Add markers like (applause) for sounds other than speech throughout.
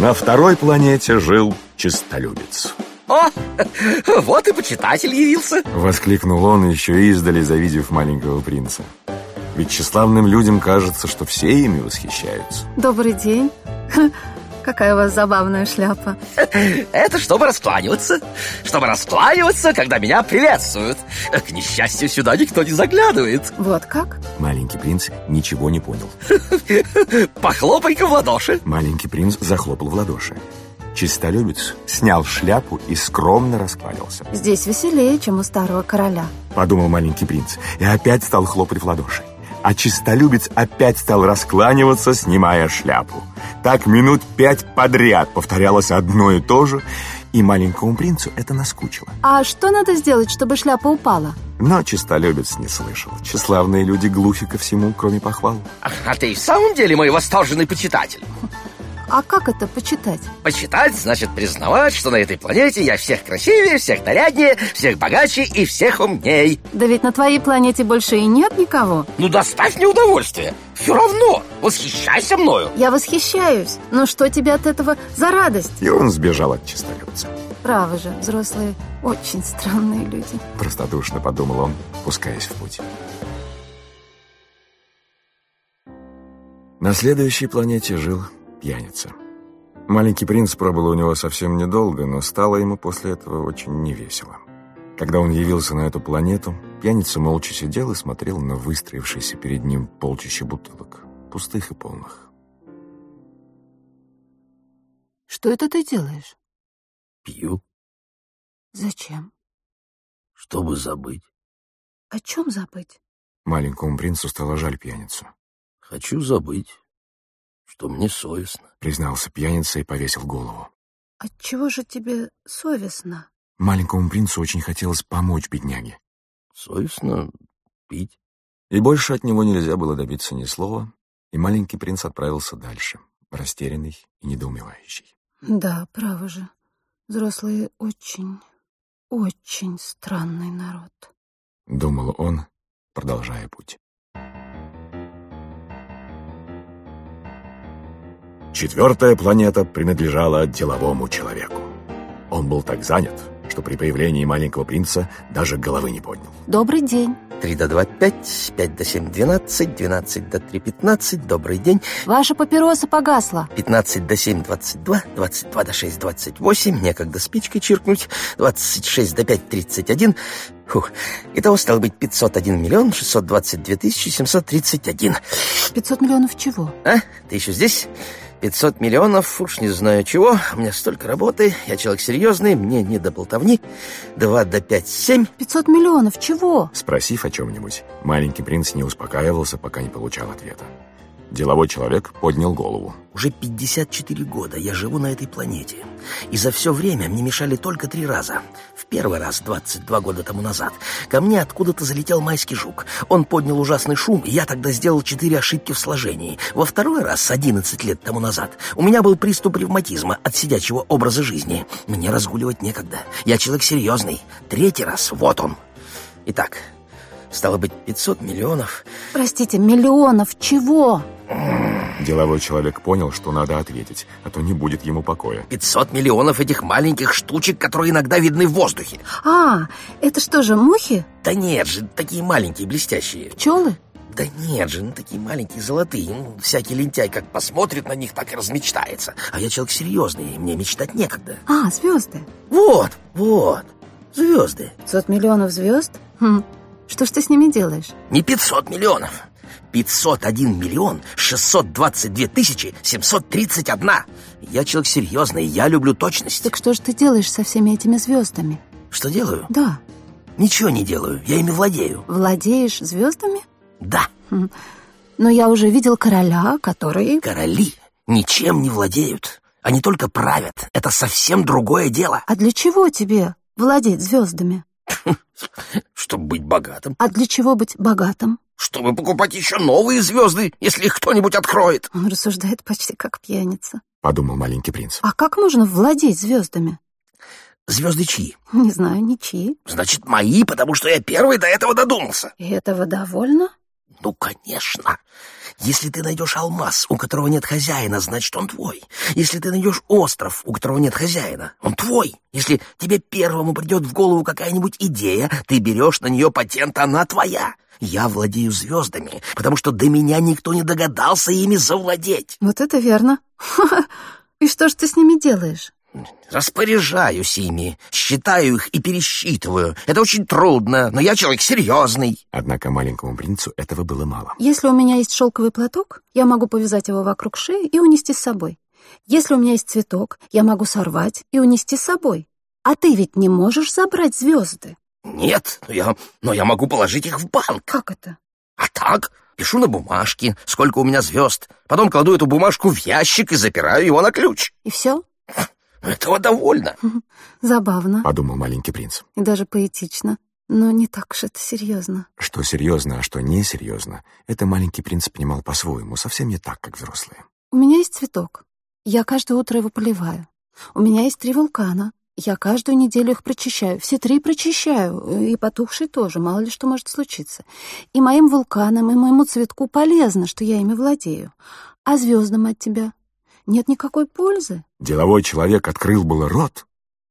На второй планете жил чистолюбец. О, (laughs) вот и почитатель явился. Воскликнул он, еще издали завидев маленького принца. Ведь тщеславным людям кажется, что все ими восхищаются. Добрый день. Какая у вас забавная шляпа. (laughs) Это чтобы раскланиваться. Чтобы раскланиваться, когда меня приветствуют. К несчастью, сюда никто не заглядывает. Вот как? Маленький принц ничего не понял. (laughs) Похлопай-ка в ладоши. Маленький принц захлопал в ладоши. Чистолюбец снял шляпу и скромно раскланялся. Здесь веселее, чем у старого короля. Подумал маленький принц и опять стал хлопать в ладоши. А чистолюбец опять стал раскланиваться, снимая шляпу. Так минут пять подряд повторялось одно и то же, и маленькому принцу это наскучило. А что надо сделать, чтобы шляпа упала? Но чистолюбец не слышал. Тщеславные люди глухи ко всему, кроме похвал. А ты и в самом деле мой восторженный почитатель. А как это почитать? Почитать значит признавать, что на этой планете я всех красивее, всех наряднее, всех богаче и всех умней. Да ведь на твоей планете больше и нет никого. Ну доставь мне удовольствие. Все равно, восхищайся мною. Я восхищаюсь. Но что тебе от этого за радость? И он сбежал от чистолюбца. Право же, взрослые очень странные люди. Простодушно подумал он, пускаясь в путь. На следующей планете жил пьяница. Маленький принц пробыл у него совсем недолго, но стало ему после этого очень невесело. Когда он явился на эту планету, пьяница молча сидел и смотрел на выстроившиеся перед ним полчища бутылок, пустых и полных. Что это ты делаешь? Пью, Зачем? чтобы забыть. О чем забыть? Маленькому принцу стало жаль пьяницу. Хочу забыть, что мне совестно. Признался пьяница и повесил голову. Отчего же тебе совестно? Маленькому принцу очень хотелось помочь бедняге. Совестно пить. И больше от него нельзя было добиться ни слова, и маленький принц отправился дальше, растерянный и недоумевающий. Да, право же. Взрослые очень, очень странный народ. Думал он, продолжая путь. Четвертая планета принадлежала деловому человеку. Он был так занят, что при появлении маленького принца даже головы не поднял. Добрый день. 3 до 2 — 5, 5 до 7 — 12, 12 до 3 — 15, добрый день. Ваша папироса погасла. 15 до 7 — 22, 22 до 6 — 28, некогда спичкой чиркнуть, 26 до 5 — 31. Фух, итого стало быть 501 миллион 622 тысячи 731. 500 миллионов чего? А, ты еще здесь? 500 миллионов, уж не знаю чего. У меня столько работы, я человек серьезный, мне не до болтовни. 2 до 5 — 7. 500 миллионов чего? Спросив о чем-нибудь, маленький принц не успокаивался, пока не получал ответа. Деловой человек поднял голову. Уже 54 года я живу на этой планете. И за все время мне мешали только три раза. В первый раз, 22 года тому назад, ко мне откуда-то залетел майский жук. Он поднял ужасный шум, и я тогда сделал четыре ошибки в сложении. Во второй раз, 11 лет тому назад, у меня был приступ ревматизма от сидячего образа жизни. Мне разгуливать некогда. Я человек серьезный. Третий раз, вот он. Итак, стало быть, 500 миллионов. Простите, миллионов чего? Деловой человек понял, что надо ответить, а то не будет ему покоя. 500 миллионов этих маленьких штучек, которые иногда видны в воздухе. А, это что же, мухи? Да нет же, такие маленькие, блестящие. Пчелы? Да нет же, ну такие маленькие золотые. Ну, всякий лентяй как посмотрит на них, так и размечтается. А я человек серьезный, и мне мечтать некогда. А, звезды. Вот, вот, звезды. 500 миллионов звезд? Хм, что ж ты с ними делаешь? Не 500 миллионов. 501 миллион 622 тысячи 731. Я человек серьезный, я люблю точность. Так что же ты делаешь со всеми этими звездами? Что делаю? Да, Ничего не делаю, я ими владею. владеешь звездами? Да, Но я уже видел короля, который... короли ничем не владеют. Они только правят. Это совсем другое дело. А для чего тебе владеть звездами? (laughs) Чтобы быть богатым. А для чего быть богатым? Чтобы покупать еще новые звезды, если их кто-нибудь откроет. Он рассуждает почти как пьяница. Подумал маленький принц. А как можно владеть звездами? Звезды чьи? Не знаю, ничьи. Значит, мои, потому что я первый до этого додумался. И этого довольно? Ну, конечно. Если ты найдешь алмаз, у которого нет хозяина, значит, он твой. Если ты найдешь остров, у которого нет хозяина, он твой. Если тебе первому придет в голову какая-нибудь идея, ты берешь на нее патент, она твоя. Я владею звездами, потому что до меня никто не догадался ими завладеть. Вот это верно. (laughs) И что ж ты с ними делаешь? Распоряжаюсь ими, считаю их и пересчитываю. Это очень трудно, но я человек серьезный. Однако маленькому принцу этого было мало. Если у меня есть шелковый платок, я могу повязать его вокруг шеи и унести с собой. Если у меня есть цветок, я могу сорвать и унести с собой. А ты ведь не можешь забрать звезды. Нет, но я, но я могу положить их в банк. Как это? А так, пишу на бумажке, сколько у меня звезд. Потом кладу эту бумажку в ящик и запираю его на ключ. И все? Этого довольно. (laughs) Забавно. Подумал маленький принц. И даже поэтично. Но не так уж это серьезно. Что серьезно, а что несерьезно, это маленький принц понимал по-своему, совсем не так, как взрослые. У меня есть цветок. Я каждое утро его поливаю. У меня есть три вулкана. Я каждую неделю их прочищаю. Все три прочищаю. И потухшие тоже. Мало ли что может случиться. И моим вулканам, и моему цветку полезно, что я ими владею. А звездам от тебя нет никакой пользы. Деловой человек открыл было рот,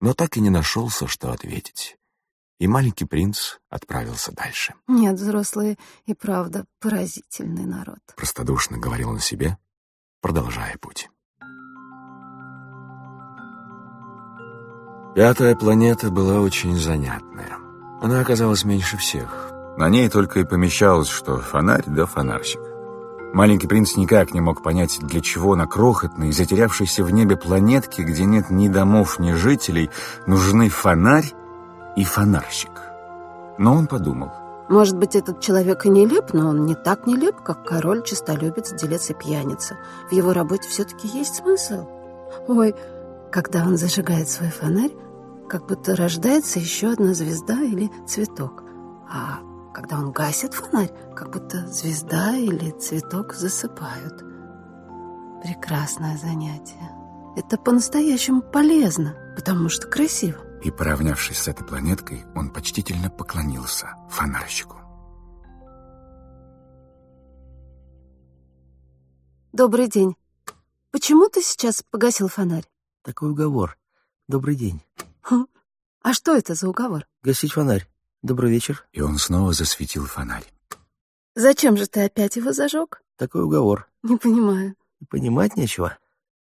но так и не нашелся, что ответить. И маленький принц отправился дальше. Нет, взрослые и правда поразительный народ. Простодушно говорил он себе, продолжая путь. Пятая планета была очень занятная. Она оказалась меньше всех. На ней только и помещалось, что фонарь да фонарщик. Маленький принц никак не мог понять, для чего на крохотной, затерявшейся в небе планетке, где нет ни домов, ни жителей, нужны фонарь и фонарщик. Но он подумал. Может быть, этот человек и нелеп, но он не так нелеп, как король, честолюбец, делец и пьяница. В его работе все-таки есть смысл. Ой, когда он зажигает свой фонарь, как будто рождается еще одна звезда или цветок. А когда он гасит фонарь, как будто звезда или цветок засыпают. Прекрасное занятие. Это по-настоящему полезно, потому что красиво. И, поравнявшись с этой планеткой, он почтительно поклонился фонарщику. Добрый день. Почему ты сейчас погасил фонарь? Такой уговор. Добрый день. Хм. А что это за уговор? Гасить фонарь. Добрый вечер. И он снова засветил фонарь. Зачем же ты опять его зажег? Такой уговор. Не понимаю. Понимать нечего.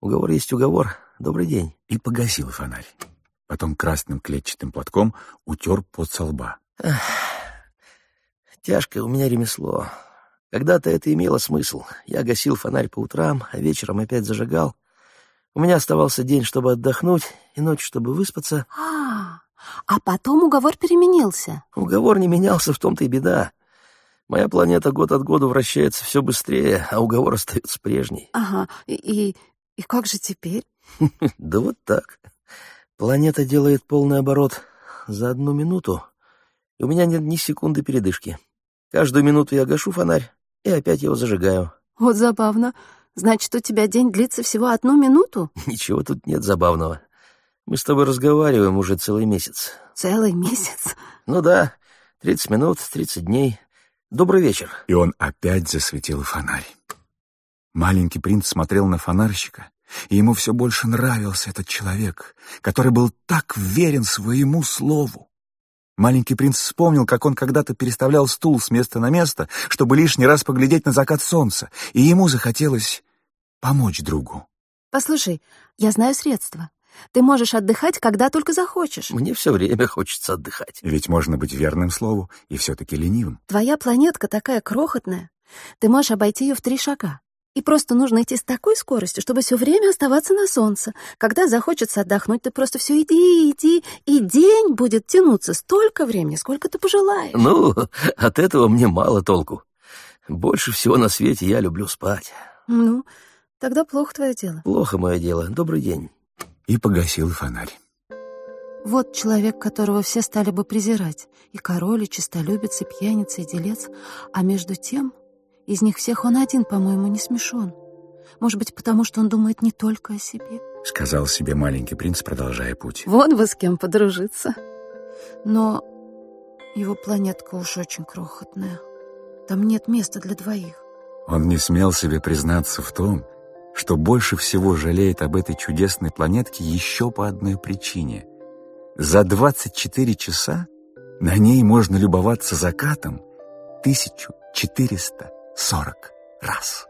Уговор есть уговор. Добрый день. И погасил фонарь. Потом красным клетчатым платком утер под со лба. Эх, тяжкое у меня ремесло. Когда-то это имело смысл. Я гасил фонарь по утрам, а вечером опять зажигал. У меня оставался день, чтобы отдохнуть, и ночь, чтобы выспаться. А, а потом уговор переменился. Уговор не менялся, в том-то и беда. Моя планета год от года вращается все быстрее, а уговор остается прежний. Ага, и, и, и как же теперь? (laughs) Да вот так. Планета делает полный оборот за одну минуту, и у меня нет ни секунды передышки. Каждую минуту я гашу фонарь и опять его зажигаю. Вот забавно. Значит, у тебя день длится всего одну минуту? (laughs) Ничего тут нет забавного. Мы с тобой разговариваем уже целый месяц. Целый месяц? Ну да, тридцать минут, тридцать дней. Добрый вечер. И он опять засветил фонарь. Маленький принц смотрел на фонарщика, и ему все больше нравился этот человек, который был так верен своему слову. Маленький принц вспомнил, как он когда-то переставлял стул с места на место, чтобы лишний раз поглядеть на закат солнца, и ему захотелось помочь другу. Послушай, я знаю средства. Ты можешь отдыхать, когда только захочешь. Мне все время хочется отдыхать. Ведь можно быть верным слову и все-таки ленивым. Твоя планетка такая крохотная. Ты можешь обойти ее в три шага. И просто нужно идти с такой скоростью, чтобы все время оставаться на солнце. Когда захочется отдохнуть, ты просто все иди, иди, и день будет тянуться столько времени, сколько ты пожелаешь. Ну, (laughs) от этого мне мало толку. Больше всего на свете я люблю спать. Ну, тогда плохо твое дело. Плохо мое дело. Добрый день. И погасил фонарь. Вот человек, которого все стали бы презирать. И король, и честолюбец, и пьяница, и делец. А между тем из них всех он один, по-моему, не смешон. Может быть, потому что он думает не только о себе. Сказал себе маленький принц, продолжая путь. Вот бы с кем подружиться. Но его планетка уж очень крохотная. Там нет места для двоих. Он не смел себе признаться в том, что больше всего жалеет об этой чудесной планетке еще по одной причине. За 24 часа на ней можно любоваться закатом 1400 soraka rasa